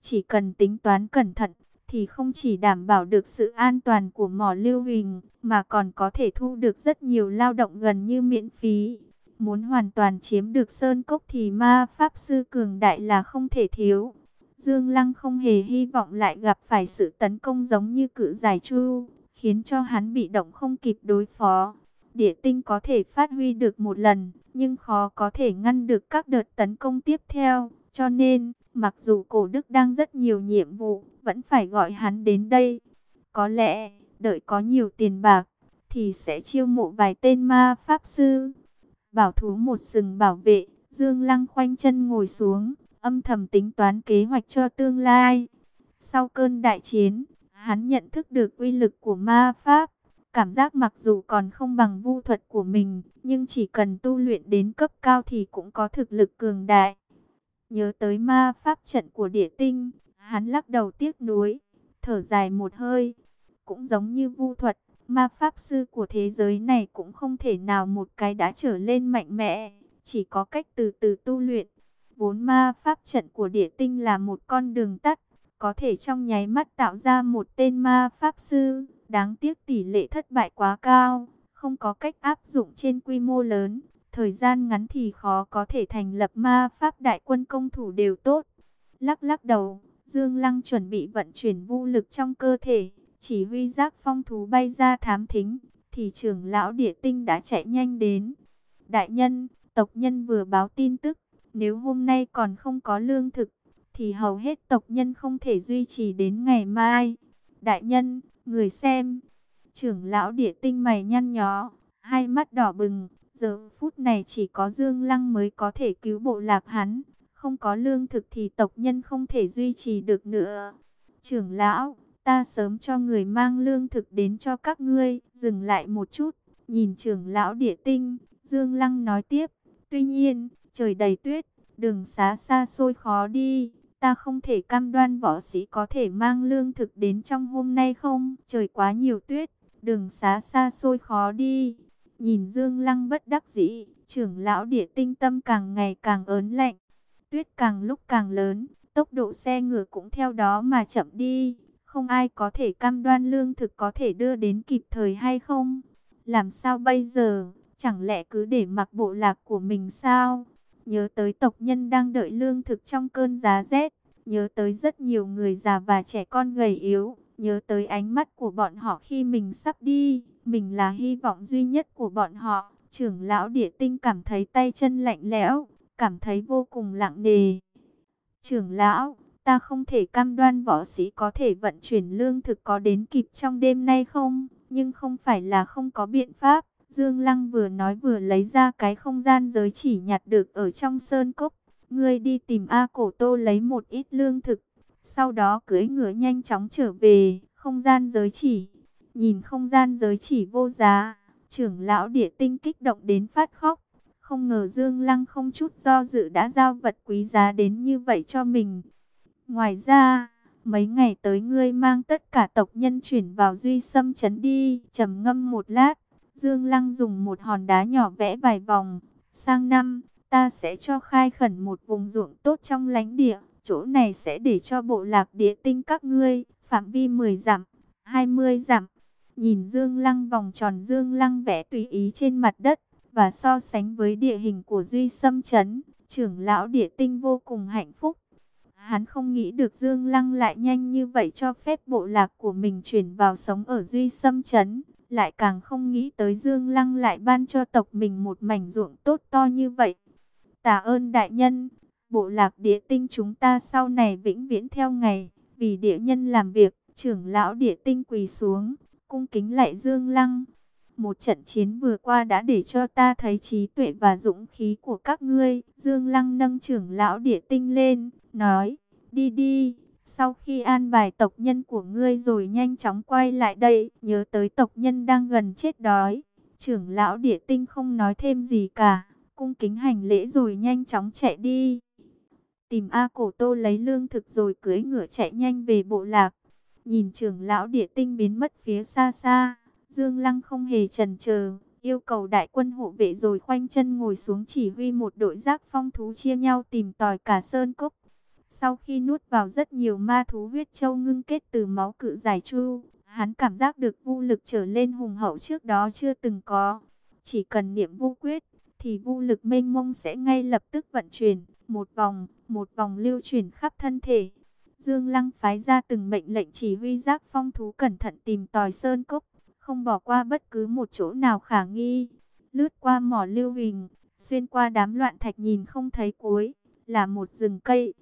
Chỉ cần tính toán cẩn thận, thì không chỉ đảm bảo được sự an toàn của mỏ lưu huỳnh, mà còn có thể thu được rất nhiều lao động gần như miễn phí. Muốn hoàn toàn chiếm được sơn cốc thì ma pháp sư cường đại là không thể thiếu. Dương Lăng không hề hy vọng lại gặp phải sự tấn công giống như cự giải chu, khiến cho hắn bị động không kịp đối phó. Địa tinh có thể phát huy được một lần, nhưng khó có thể ngăn được các đợt tấn công tiếp theo. Cho nên, mặc dù cổ đức đang rất nhiều nhiệm vụ, vẫn phải gọi hắn đến đây. Có lẽ, đợi có nhiều tiền bạc, thì sẽ chiêu mộ vài tên ma pháp sư. Bảo thú một sừng bảo vệ, Dương Lăng khoanh chân ngồi xuống, âm thầm tính toán kế hoạch cho tương lai. Sau cơn đại chiến, hắn nhận thức được uy lực của ma pháp. Cảm giác mặc dù còn không bằng vu thuật của mình, nhưng chỉ cần tu luyện đến cấp cao thì cũng có thực lực cường đại. Nhớ tới ma pháp trận của địa tinh, hắn lắc đầu tiếc nuối, thở dài một hơi. Cũng giống như vu thuật, ma pháp sư của thế giới này cũng không thể nào một cái đã trở lên mạnh mẽ, chỉ có cách từ từ tu luyện. Vốn ma pháp trận của địa tinh là một con đường tắt, có thể trong nháy mắt tạo ra một tên ma pháp sư. Đáng tiếc tỷ lệ thất bại quá cao, không có cách áp dụng trên quy mô lớn. Thời gian ngắn thì khó có thể thành lập ma pháp đại quân công thủ đều tốt. Lắc lắc đầu, Dương Lăng chuẩn bị vận chuyển vũ lực trong cơ thể, chỉ huy giác phong thú bay ra thám thính, thì trưởng lão địa tinh đã chạy nhanh đến. Đại nhân, tộc nhân vừa báo tin tức, nếu hôm nay còn không có lương thực, thì hầu hết tộc nhân không thể duy trì đến ngày mai. Đại nhân, người xem, trưởng lão địa tinh mày nhăn nhó, hai mắt đỏ bừng, giờ phút này chỉ có Dương Lăng mới có thể cứu bộ lạc hắn, không có lương thực thì tộc nhân không thể duy trì được nữa. Trưởng lão, ta sớm cho người mang lương thực đến cho các ngươi, dừng lại một chút, nhìn trưởng lão địa tinh, Dương Lăng nói tiếp, tuy nhiên, trời đầy tuyết, đường xá xa xôi khó đi, ta không thể cam đoan võ sĩ có thể mang lương thực đến trong hôm nay không, trời quá nhiều tuyết, đường xá xa xôi khó đi. Nhìn Dương Lăng bất đắc dĩ, trưởng lão địa tinh tâm càng ngày càng ớn lạnh, tuyết càng lúc càng lớn, tốc độ xe ngựa cũng theo đó mà chậm đi. Không ai có thể cam đoan lương thực có thể đưa đến kịp thời hay không. Làm sao bây giờ, chẳng lẽ cứ để mặc bộ lạc của mình sao? Nhớ tới tộc nhân đang đợi lương thực trong cơn giá rét, nhớ tới rất nhiều người già và trẻ con gầy yếu, nhớ tới ánh mắt của bọn họ khi mình sắp đi, mình là hy vọng duy nhất của bọn họ. Trưởng lão địa tinh cảm thấy tay chân lạnh lẽo, cảm thấy vô cùng lặng nề. Trưởng lão, ta không thể cam đoan võ sĩ có thể vận chuyển lương thực có đến kịp trong đêm nay không, nhưng không phải là không có biện pháp. Dương Lăng vừa nói vừa lấy ra cái không gian giới chỉ nhặt được ở trong sơn cốc. Ngươi đi tìm A Cổ Tô lấy một ít lương thực, sau đó cưỡi ngựa nhanh chóng trở về, không gian giới chỉ. Nhìn không gian giới chỉ vô giá, trưởng lão địa tinh kích động đến phát khóc. Không ngờ Dương Lăng không chút do dự đã giao vật quý giá đến như vậy cho mình. Ngoài ra, mấy ngày tới ngươi mang tất cả tộc nhân chuyển vào duy xâm chấn đi. trầm ngâm một lát, Dương Lăng dùng một hòn đá nhỏ vẽ vài vòng. Sang năm, ta sẽ cho khai khẩn một vùng ruộng tốt trong lãnh địa. Chỗ này sẽ để cho bộ lạc địa tinh các ngươi, phạm vi 10 dặm, 20 dặm. Nhìn Dương Lăng vòng tròn Dương Lăng vẽ tùy ý trên mặt đất, và so sánh với địa hình của Duy Sâm Trấn, trưởng lão địa tinh vô cùng hạnh phúc. Hắn không nghĩ được Dương Lăng lại nhanh như vậy cho phép bộ lạc của mình chuyển vào sống ở Duy Sâm Trấn. Lại càng không nghĩ tới Dương Lăng lại ban cho tộc mình một mảnh ruộng tốt to như vậy. Tạ ơn đại nhân, bộ lạc địa tinh chúng ta sau này vĩnh viễn theo ngày, vì địa nhân làm việc, trưởng lão địa tinh quỳ xuống, cung kính lại Dương Lăng. Một trận chiến vừa qua đã để cho ta thấy trí tuệ và dũng khí của các ngươi. Dương Lăng nâng trưởng lão địa tinh lên, nói, đi đi, sau khi an bài tộc nhân của ngươi rồi nhanh chóng quay lại đây, nhớ tới tộc nhân đang gần chết đói. Trưởng lão địa tinh không nói thêm gì cả, cung kính hành lễ rồi nhanh chóng chạy đi. Tìm A Cổ Tô lấy lương thực rồi cưỡi ngựa chạy nhanh về bộ lạc. Nhìn trưởng lão địa tinh biến mất phía xa xa, Dương Lăng không hề chần chờ, yêu cầu đại quân hộ vệ rồi khoanh chân ngồi xuống chỉ huy một đội giác phong thú chia nhau tìm tòi cả sơn cốc. Sau khi nuốt vào rất nhiều ma thú huyết châu ngưng kết từ máu cự giải chu, hắn cảm giác được vô lực trở lên hùng hậu trước đó chưa từng có. Chỉ cần niệm vô quyết, thì vô lực mênh mông sẽ ngay lập tức vận chuyển, một vòng, một vòng lưu chuyển khắp thân thể. Dương Lăng phái ra từng mệnh lệnh chỉ huy giác phong thú cẩn thận tìm tòi sơn cốc, không bỏ qua bất cứ một chỗ nào khả nghi. Lướt qua mỏ lưu hình, xuyên qua đám loạn thạch nhìn không thấy cuối, là một rừng cây.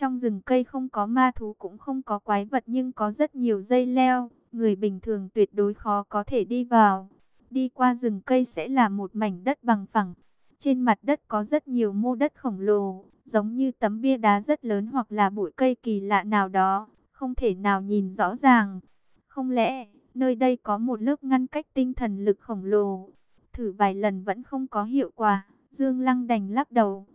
Trong rừng cây không có ma thú cũng không có quái vật nhưng có rất nhiều dây leo, người bình thường tuyệt đối khó có thể đi vào. Đi qua rừng cây sẽ là một mảnh đất bằng phẳng. Trên mặt đất có rất nhiều mô đất khổng lồ, giống như tấm bia đá rất lớn hoặc là bụi cây kỳ lạ nào đó. không thể nào nhìn rõ ràng. Không lẽ, nơi đây có một lớp ngăn cách tinh thần lực khổng lồ? Thử vài lần vẫn không có hiệu quả, Dương Lăng đành lắc đầu.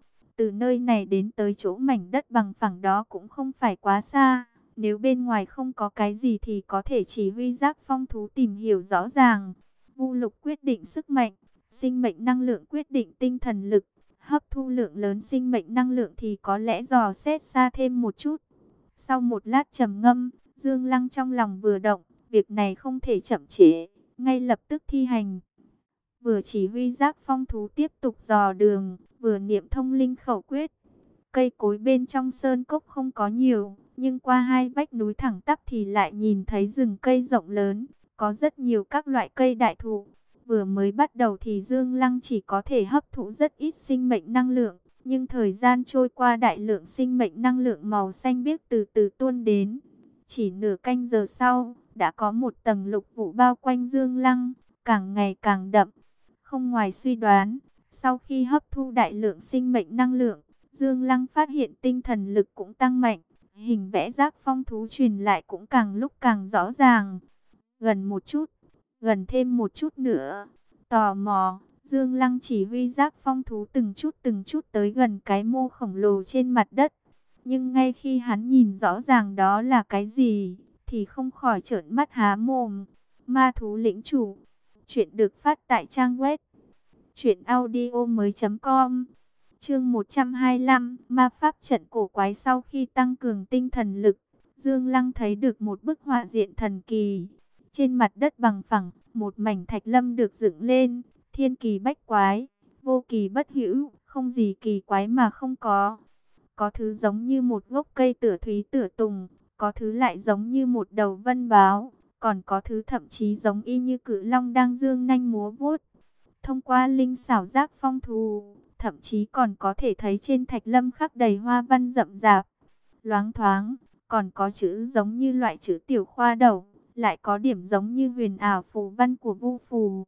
Từ nơi này đến tới chỗ mảnh đất bằng phẳng đó cũng không phải quá xa. Nếu bên ngoài không có cái gì thì có thể chỉ huy giác phong thú tìm hiểu rõ ràng. Vu lục quyết định sức mạnh, sinh mệnh năng lượng quyết định tinh thần lực. Hấp thu lượng lớn sinh mệnh năng lượng thì có lẽ dò xét xa thêm một chút. Sau một lát trầm ngâm, Dương Lăng trong lòng vừa động, việc này không thể chậm trễ, ngay lập tức thi hành. Vừa chỉ huy giác phong thú tiếp tục dò đường, vừa niệm thông linh khẩu quyết. Cây cối bên trong sơn cốc không có nhiều, nhưng qua hai vách núi thẳng tắp thì lại nhìn thấy rừng cây rộng lớn, có rất nhiều các loại cây đại thụ. Vừa mới bắt đầu thì Dương Lăng chỉ có thể hấp thụ rất ít sinh mệnh năng lượng, nhưng thời gian trôi qua đại lượng sinh mệnh năng lượng màu xanh biếc từ từ tuôn đến. Chỉ nửa canh giờ sau, đã có một tầng lục vụ bao quanh Dương Lăng, càng ngày càng đậm. Không ngoài suy đoán, sau khi hấp thu đại lượng sinh mệnh năng lượng, Dương Lăng phát hiện tinh thần lực cũng tăng mạnh, hình vẽ giác phong thú truyền lại cũng càng lúc càng rõ ràng. Gần một chút, gần thêm một chút nữa, tò mò, Dương Lăng chỉ huy giác phong thú từng chút từng chút tới gần cái mô khổng lồ trên mặt đất. Nhưng ngay khi hắn nhìn rõ ràng đó là cái gì, thì không khỏi trợn mắt há mồm. Ma thú lĩnh chủ. Chuyện được phát tại trang web. Chuyện audio mới com. Chương 125. Ma pháp trận cổ quái sau khi tăng cường tinh thần lực. Dương Lăng thấy được một bức họa diện thần kỳ. Trên mặt đất bằng phẳng, một mảnh thạch lâm được dựng lên. Thiên kỳ bách quái, vô kỳ bất hữu, không gì kỳ quái mà không có. Có thứ giống như một gốc cây tửa thúy tửa tùng, có thứ lại giống như một đầu vân báo, còn có thứ thậm chí giống y như cự long đang dương nanh múa vuốt. Thông qua linh xảo giác phong thù, thậm chí còn có thể thấy trên thạch lâm khắc đầy hoa văn rậm rạp, loáng thoáng, còn có chữ giống như loại chữ tiểu khoa đầu, lại có điểm giống như huyền ảo phù văn của vu phù.